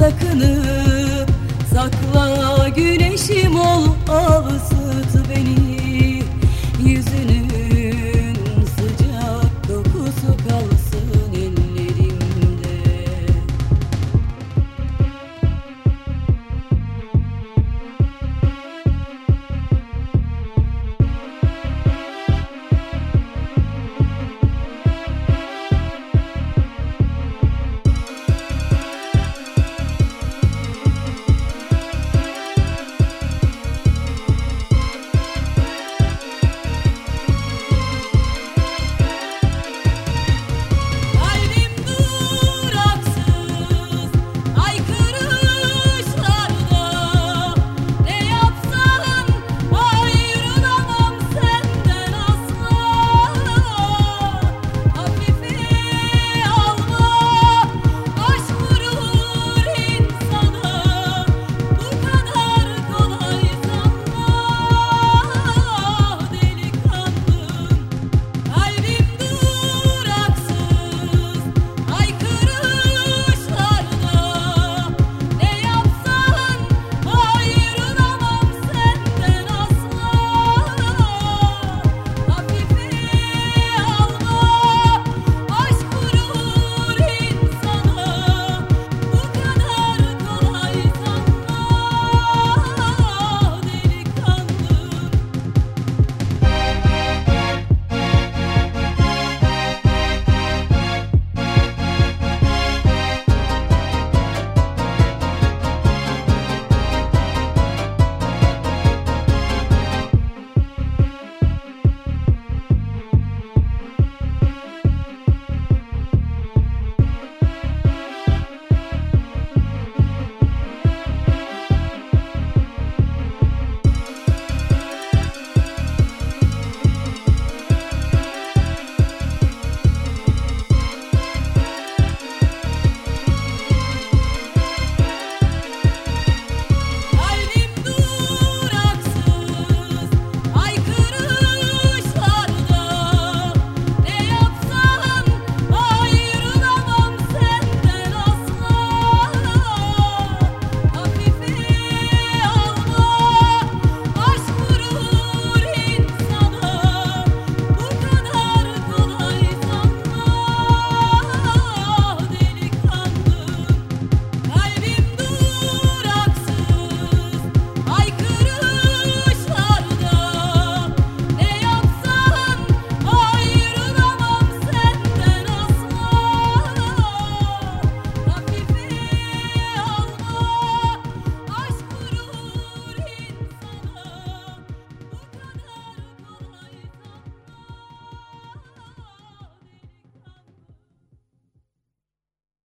sakının